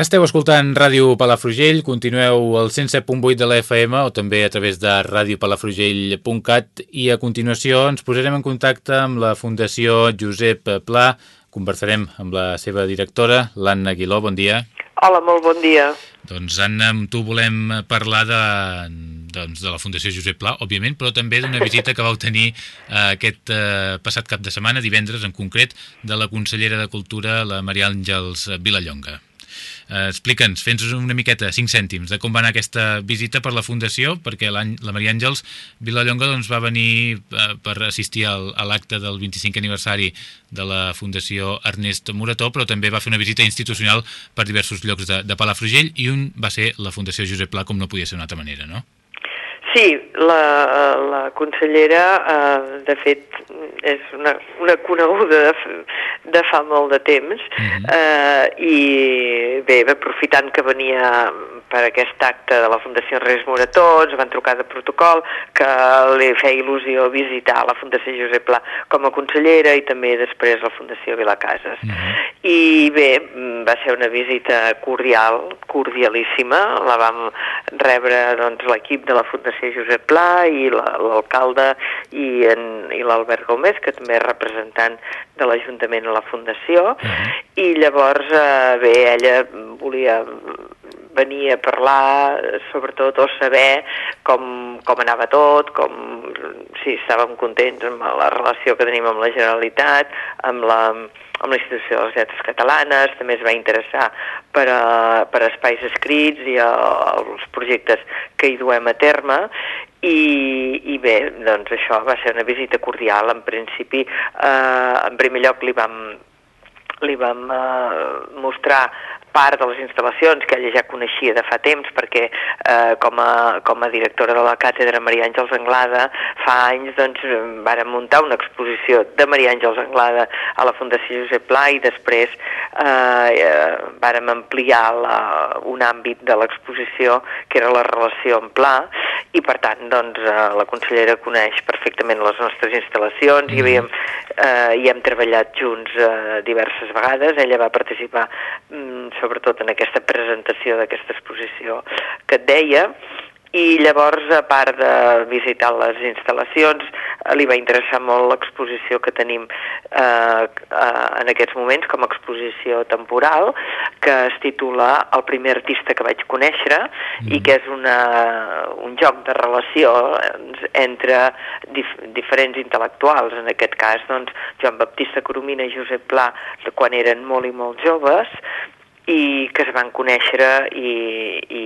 Esteu escoltant Ràdio Palafrugell, continueu al 107.8 de la FM o també a través de radiopalafrugell.cat i a continuació ens posarem en contacte amb la Fundació Josep Pla. Conversarem amb la seva directora, l'Anna Aguiló. Bon dia. Hola, molt bon dia. Doncs Anna, amb tu volem parlar de, doncs, de la Fundació Josep Pla, òbviament, però també d'una visita que vau tenir eh, aquest eh, passat cap de setmana, divendres en concret, de la consellera de Cultura, la Maria Àngels Vilallonga. Eh, Explica'ns, fes una miqueta, 5 cèntims, de com va anar aquesta visita per la Fundació, perquè la Maria Àngels Vilallonga doncs, va venir eh, per assistir al, a l'acte del 25 aniversari de la Fundació Ernest Morató, però també va fer una visita institucional per diversos llocs de, de Palafrugell i un va ser la Fundació Josep Pla, com no podia ser d'una altra manera, no? Sí, la, la consellera, eh, de fet, és una, una coneguda de, de fa molt de temps -huh. eh, i bé, aprofitant que venia per aquest acte de la Fundació Res Morató, ens van trucar de protocol que li feia il·lusió visitar la Fundació Josep Pla com a consellera i també després la Fundació Vilacases. Uh -huh. I bé, va ser una visita cordial, cordialíssima, la vam rebre doncs, l'equip de la Fundació Josep Pla i l'alcalde i, en, i l'Albert Gómez, que també és representant de l'Ajuntament a la Fundació, uh -huh. i llavors, eh, bé, ella volia venir a parlar, sobretot, o saber com, com anava tot, com si estàvem contents amb la relació que tenim amb la Generalitat, amb la amb l'Institució de les Lletres Catalanes, també es va interessar per, a, per a espais escrits i a, als projectes que hi duem a terme. I, i bé, doncs això va ser una visita cordial, en principi, eh, en primer lloc li vam, li vam eh, mostrar part de les instal·lacions que ella ja coneixia de fa temps perquè eh, com, a, com a directora de la càtedra Maria Àngels Anglada fa anys doncs vàrem muntar una exposició de Maria Àngels Anglada a la Fundació Josep Pla i després eh, eh, vàrem ampliar la, un àmbit de l'exposició que era la relació amb Pla i per tant doncs eh, la consellera coneix perfectament les nostres instal·lacions. Mm. i havíem, eh, hi hem treballat junts eh, diverses vegades, ella va participar mm, sobretot en aquesta presentació d'aquesta exposició que et deia, i llavors, a part de visitar les instal·lacions, li va interessar molt l'exposició que tenim eh, eh, en aquests moments com a exposició temporal, que es titula El primer artista que vaig conèixer mm. i que és una, un joc de relació entre dif diferents intel·lectuals, en aquest cas doncs, Joan Baptista Coromina i Josep Pla, quan eren molt i molt joves, i que es van conèixer i, i,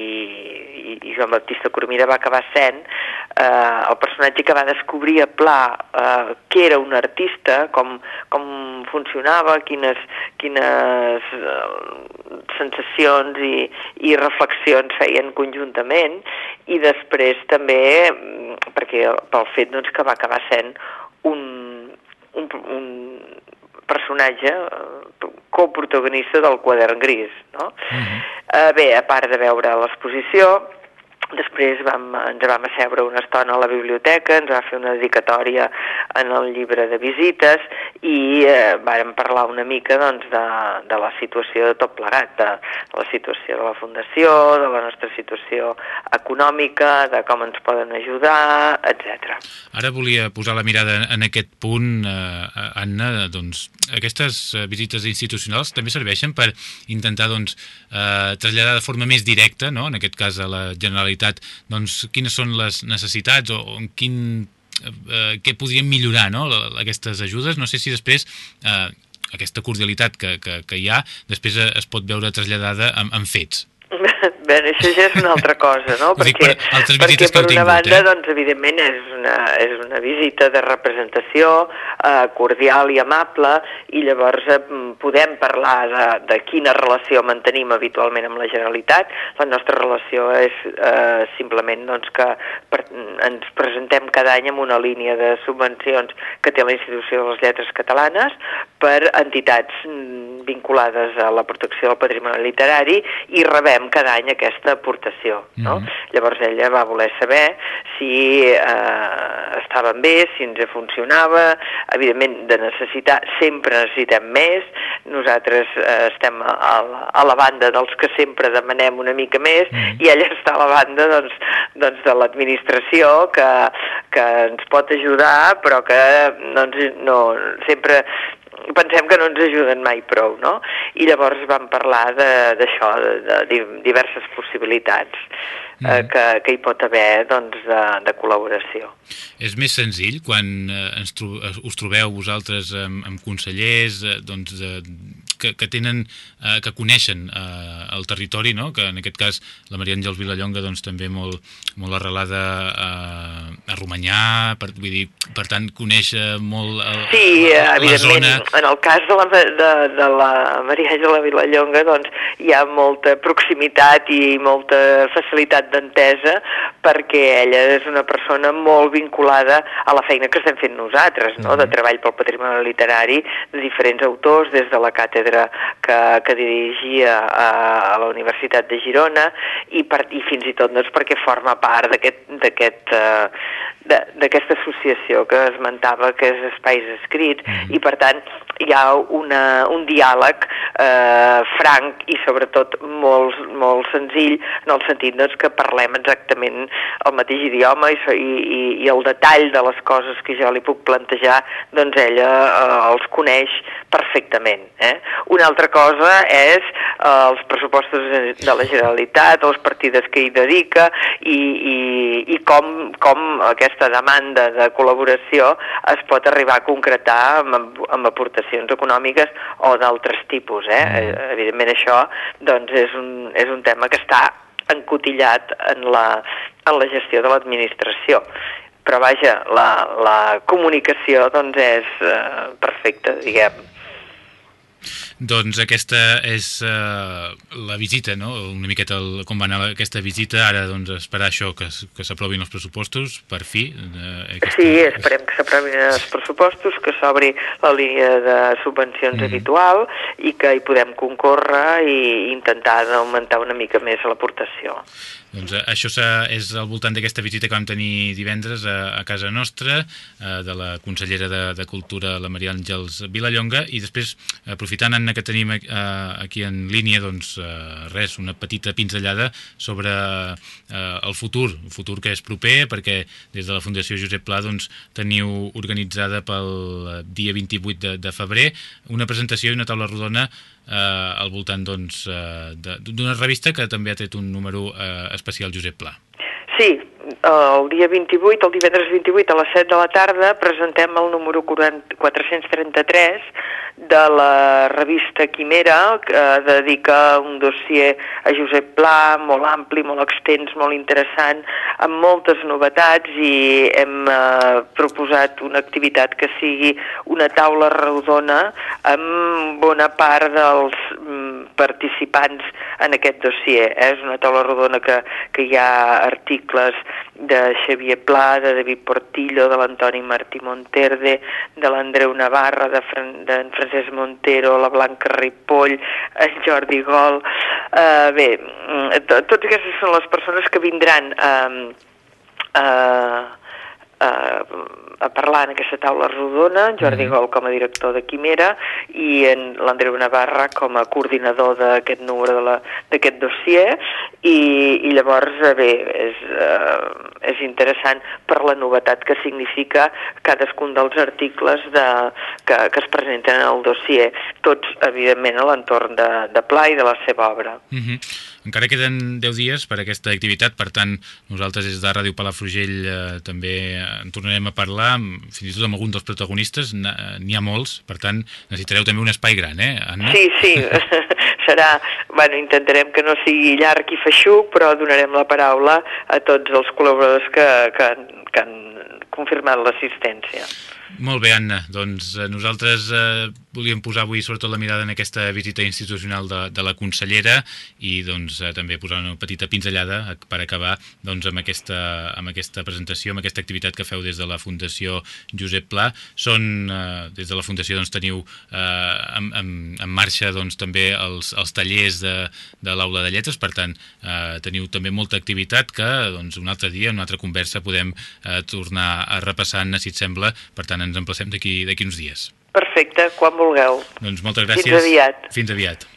i Joan Baptista Coromina va acabar sent eh, el personatge que va descobrir a Pla eh, que era un artista, com, com funcionava, quines, quines eh, sensacions i, i reflexions feien conjuntament i després també, perquè pel fet doncs, que va acabar sent un, un, un personatge eh, coprotagonista del quadern gris, no? Uh -huh. uh, bé, a part de veure l'exposició, Després vam, ens vam asseure una estona a la biblioteca, ens va fer una dedicatòria en el llibre de visites i eh, vàrem parlar una mica doncs, de, de la situació de tot plegat, de, de la situació de la Fundació, de la nostra situació econòmica, de com ens poden ajudar, etc. Ara volia posar la mirada en aquest punt, eh, Anna, doncs aquestes eh, visites institucionals també serveixen per intentar doncs, eh, traslladar de forma més directa, no? en aquest cas a la Generalitat, doncs, quines són les necessitats o en quin, eh, què podríem millorar no? aquestes ajudes. No sé si després eh, aquesta cordialitat que, que, que hi ha després es pot veure traslladada en, en fets. Bé, això ja és una altra cosa, no? perquè, per perquè per una tingut, banda, eh? doncs, evidentment, és una, és una visita de representació eh, cordial i amable i llavors eh, podem parlar de, de quina relació mantenim habitualment amb la Generalitat. La nostra relació és eh, simplement doncs, que per, ens presentem cada any amb una línia de subvencions que té la Institució de les Lletres Catalanes per entitats vinculades a la protecció del patrimoni literari i rebem cada any aquesta aportació. No? Mm -hmm. Llavors ella va voler saber si eh, estaven bé, si ens funcionava, evidentment de necessitar, sempre necessitem més, nosaltres eh, estem a, a la banda dels que sempre demanem una mica més mm -hmm. i ella està a la banda doncs, doncs de l'administració que, que ens pot ajudar però que doncs, no, sempre pensem que no ens ajuden mai prou, no? I llavors vam parlar d'això, de, de, de diverses possibilitats mm. eh, que, que hi pot haver doncs, de, de col·laboració. És més senzill quan eh, ens tro us trobeu vosaltres amb, amb consellers eh, doncs, de, que, que tenen, eh, que coneixen eh, el territori, no? que en aquest cas la Maria Àngels Vilallonga doncs, també molt, molt arrelada a, a Romanyà, per, vull dir, per tant coneix molt el, sí, la, la zona. en el cas de la, de, de la Maria Àngela Vilallonga doncs, hi ha molta proximitat i molta facilitat d'entesa perquè ella és una persona molt vinculada a la feina que estem fent nosaltres, no? de treball pel patrimoni literari de diferents autors, des de la càtedra càtedra que, que dirigia a, a la Universitat de Girona i, per, i fins i tot doncs, perquè forma part uh, d'aquesta associació que esmentava que és Espais Escrits mm. i per tant hi ha una, un diàleg eh, franc i sobretot molt, molt senzill en el sentit doncs, que parlem exactament el mateix idioma i, i, i el detall de les coses que jo li puc plantejar doncs ella eh, els coneix perfectament. Eh? Una altra cosa és eh, els pressupostos de la Generalitat, les partides que hi dedica i, i, i com, com aquesta demanda de col·laboració es pot arribar a concretar amb, amb aportacions econòmiques o d'altres tipus. Eh? Mm. Evidentment això doncs, és, un, és un tema que està encotillat en la, en la gestió de l'administració però vaja, la, la comunicació doncs és eh, perfecta, diguem. Doncs aquesta és uh, la visita, no? una miqueta el, com va anar aquesta visita, ara doncs esperar això, que, que s'aprovin els pressupostos, per fi. Uh, aquesta... Sí, esperem que s'aprovin els pressupostos, que s'obri la línia de subvencions mm. habitual i que hi podem concórrer i intentar augmentar una mica més l'aportació. Doncs eh, això és al voltant d'aquesta visita que vam tenir divendres a, a casa nostra, eh, de la consellera de, de Cultura, la Maria Àngels Vilallonga, i després, aprofitant, Anna, que tenim eh, aquí en línia, doncs eh, res, una petita pinzellada sobre eh, el futur, el futur que és proper, perquè des de la Fundació Josep Pla doncs, teniu organitzada pel dia 28 de, de febrer una presentació i una taula rodona eh, al voltant doncs, eh, d'una revista que també ha tret un número eh, especial Josep Pla. Sí, el dia 28, el divendres 28 a les 7 de la tarda presentem el número 40, 433 de la revista Quimera, que dedica un dossier a Josep Pla, molt ampli, molt extens, molt interessant, amb moltes novetats i hem eh, proposat una activitat que sigui una taula rodona amb bona part dels participants en aquest dossier. Eh? És una taula rodona que, que hi ha articles de Xavier Pla, de David Portillo, de l'Antoni Martí Monterde, de l'Andreu Navarra, de, Fran de Francesc Montero, la Blanca Ripoll, en Jordi Gol... Uh, bé, mm, totes aquestes són les persones que vindran uh, uh, uh, a parlar en aquesta taula rodona, en Jordi Gol com a director de Quimera i en l'Andreu Navarra com a coordinador d'aquest número d'aquest dossier i, i llavors eh, bé, és, eh, és interessant per la novetat que significa cadascun dels articles de, que, que es presenten en el dossier, tots evidentment a l'entorn de, de Pla i de la seva obra. Mhm. -huh. Encara queden 10 dies per a aquesta activitat, per tant, nosaltres des de Ràdio Palafrugell eh, també en tornarem a parlar fins i tot amb algun dels protagonistes, n'hi ha molts, per tant, necessitareu també un espai gran, eh, Anna? Sí, sí, serà, bueno, intentarem que no sigui llarg i feixuc, però donarem la paraula a tots els col·laboradors que, que, que han confirmat l'assistència. Molt bé, Anna. Doncs eh, nosaltres eh, volíem posar avui sobretot la mirada en aquesta visita institucional de, de la consellera i doncs eh, també posar una petita pinzellada per acabar doncs, amb, aquesta, amb aquesta presentació, amb aquesta activitat que feu des de la Fundació Josep Pla. Són, eh, des de la Fundació doncs, teniu eh, en, en, marxa doncs, també els, els tallers de, de l'Aula de Lletres, per tant eh, teniu també molta activitat que doncs, un altre dia, en una altra conversa podem eh, tornar a repassar, si et sembla, per tant ens emplacem d'aquí uns dies. Perfecte, quan vulgueu. Doncs moltes gràcies. Fins aviat. Fins aviat.